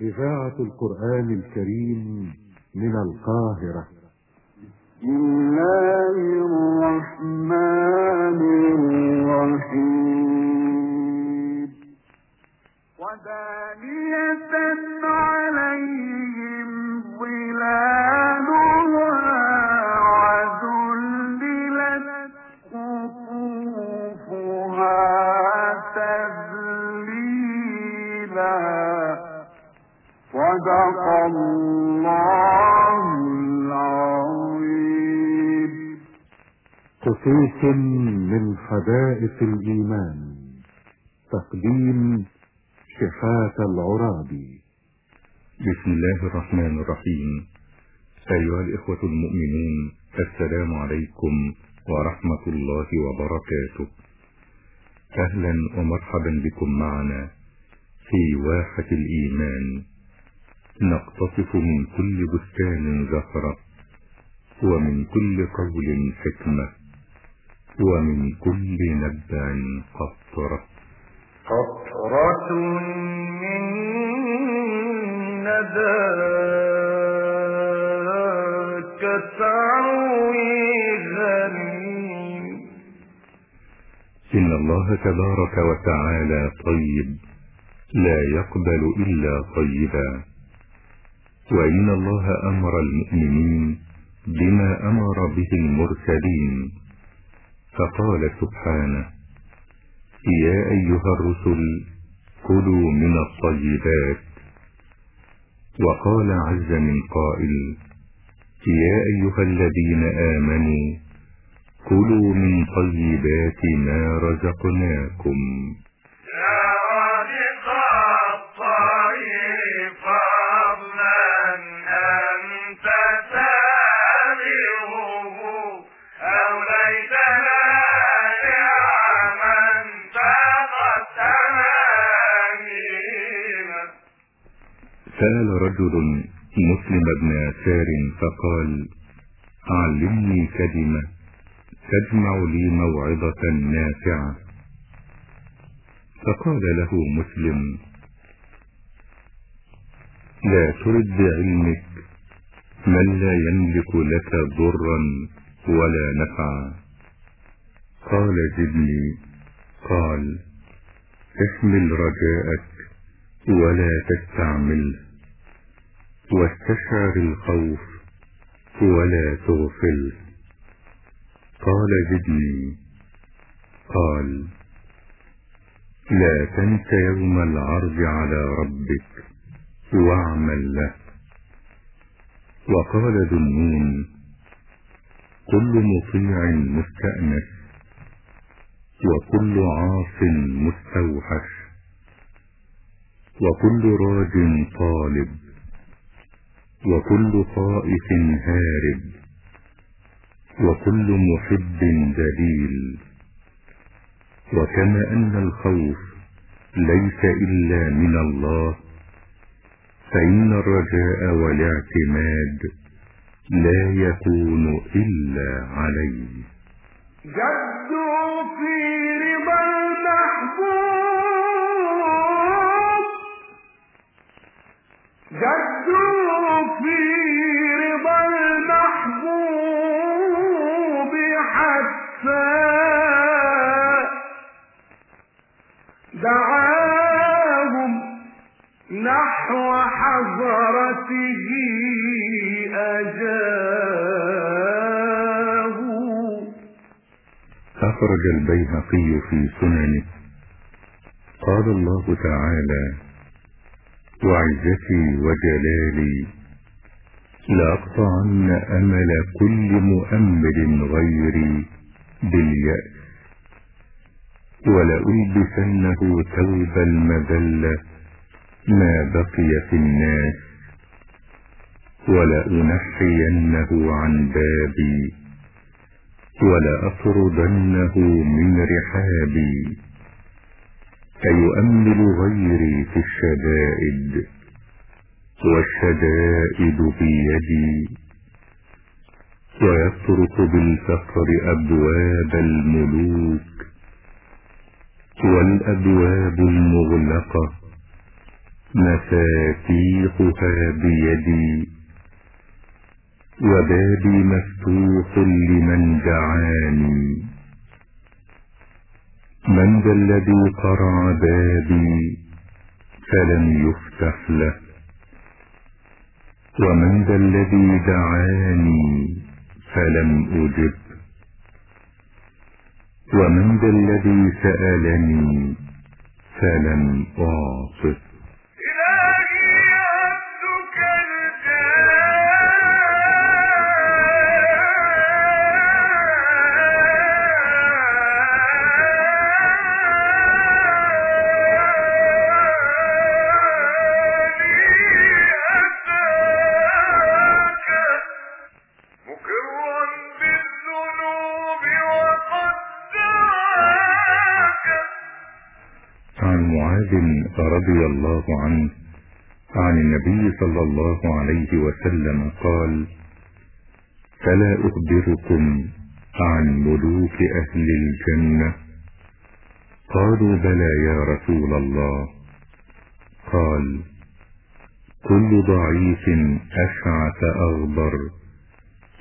إذاعة القرآن الكريم من القاهرة. بسم الله الرحمن الرحيم. ودانية عليهم ظلالها قطوف من حدائق الإيمان. تقديم شفاة العرابي بسم الله الرحمن الرحيم. أيها الإخوة المؤمنون السلام عليكم ورحمة الله وبركاته. أهلا ومرحبا بكم معنا في واحة الإيمان. نقتطف من كل بستان زهرة ومن كل قول حكمة. ومن كل نبع قطرة. قطرة من نداك تعوي إن الله تبارك وتعالى طيب لا يقبل إلا طيبا. وإن الله أمر المؤمنين بما أمر به المرسلين. فقال سبحانه يا أيها الرسل كلوا من الطيبات. وقال عز من قائل يا أيها الذين آمنوا كلوا من طيبات ما رزقناكم. سأل رجل مسلم بن يسار فقال علمني كلمة تجمع لي موعظة نافعة. فقال له مسلم لا ترد بعلمك من لا يملك لك ضرا ولا نفعا. قال زدني قال احمل رجاءك ولا تستعمله واستشعر الخوف ولا تغفله قال زدني. قال لا تنس يوم العرض على ربك واعمل له. وقال ذو النون كل مطيع مستأنس وكل عاص مستوحش. وكل راج طالب وكل خائف هارب وكل محب دليل وكما أن الخوف ليس إلا من الله فإن الرجاء والاعتماد لا يكون إلا عليه. جدوا في رضا المحبوب أجابوا أخرج البيهقي في سننه. قال الله تعالى وعزتي وجلالي لأقطعن أمل كل مؤمل غيري باليأس ولألبسنه ثوب المذلة ما بقي في الناس ولأنحينه عن بابي ولأطردنه من رحابي فيؤمل غيري في الشدائد والشدائد بيدي ويطرق بالفقر أبواب الملوك والأبواب المغلقة مفاتيحها بيدي. وبابي مفتوح لمن دعاني. من ذا الذي قرع بابي فلم يفتح له. ومن ذا الذي دعاني فلم أجب. ومن ذا الذي سألني فلم أعطه عن معاذ رضي الله عنه عن النبي صلى الله عليه وسلم قال فلا أخبركم عن ملوك أهل الجنة. قالوا بلى يا رسول الله. قال كل ضعيف أشعث أغبر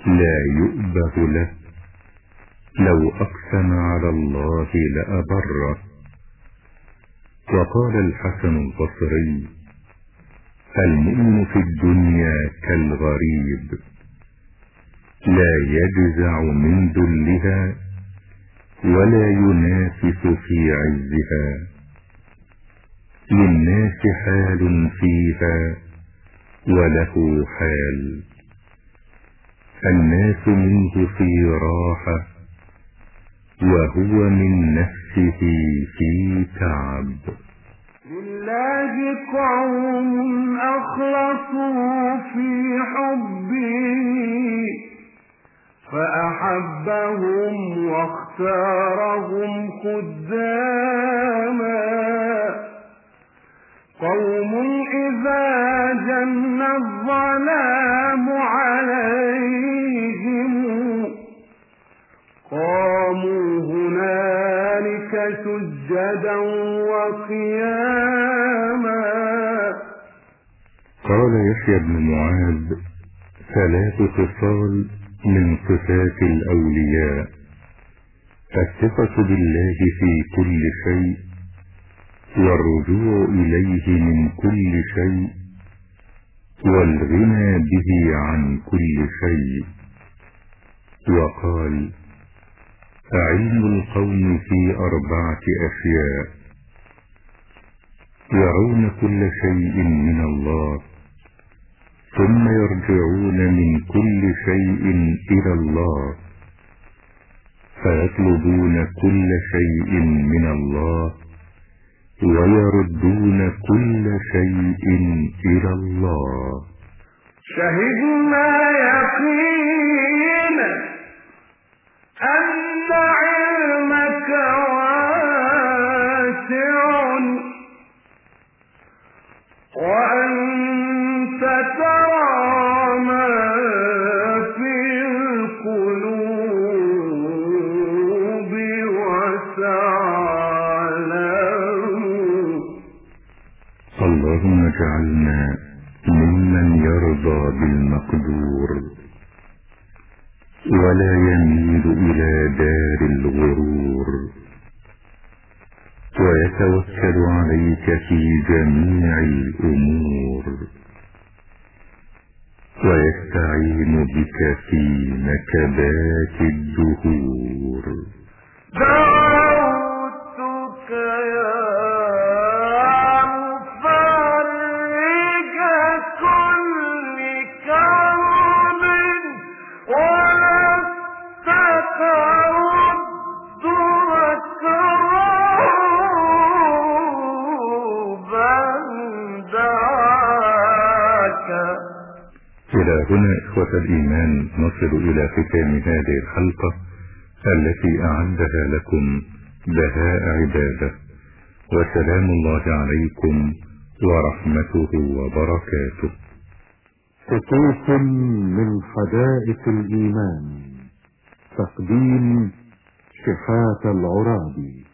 لا يؤبه له لو أقسم على الله لأبره. وقال الحسن البصري المؤمن في الدنيا كالغريب لا يجزع من ذلها ولا ينافس في عزها للناس حال فيها وله حال الناس منه في راحة وهو من نفسه في تعب لله قوم أخلصوا في حبه فأحبهم واختارهم خداما يحيى بن معاذ ثلاث خصال من صفات الأولياء. الثقة بالله في كل شيء والرجوع إليه من كل شيء والغنى به عن كل شيء. وقال علم القوم في أربعة أشياء يرون كل شيء من الله. ثم يرجعون من كل شيء إلى الله فيطلبون كل شيء من الله ويردون كل شيء إلى الله. شهدنا يقينا أن علمك اللهم اجعلنا ممن يرضى بالمقدور ولا يميل إلى دار الغرور. ويتوكل عليك في جميع الأمور. ويستعين بك في نكبات الدهور. دعوتك يا هنا إخوة الإيمان نصل إلى ختام هذه الحلقة التي أعدها لكم بهاء عبادة. وسلام الله عليكم ورحمته وبركاته. خطوط من حدائق الإيمان تقديم شحات العرابي.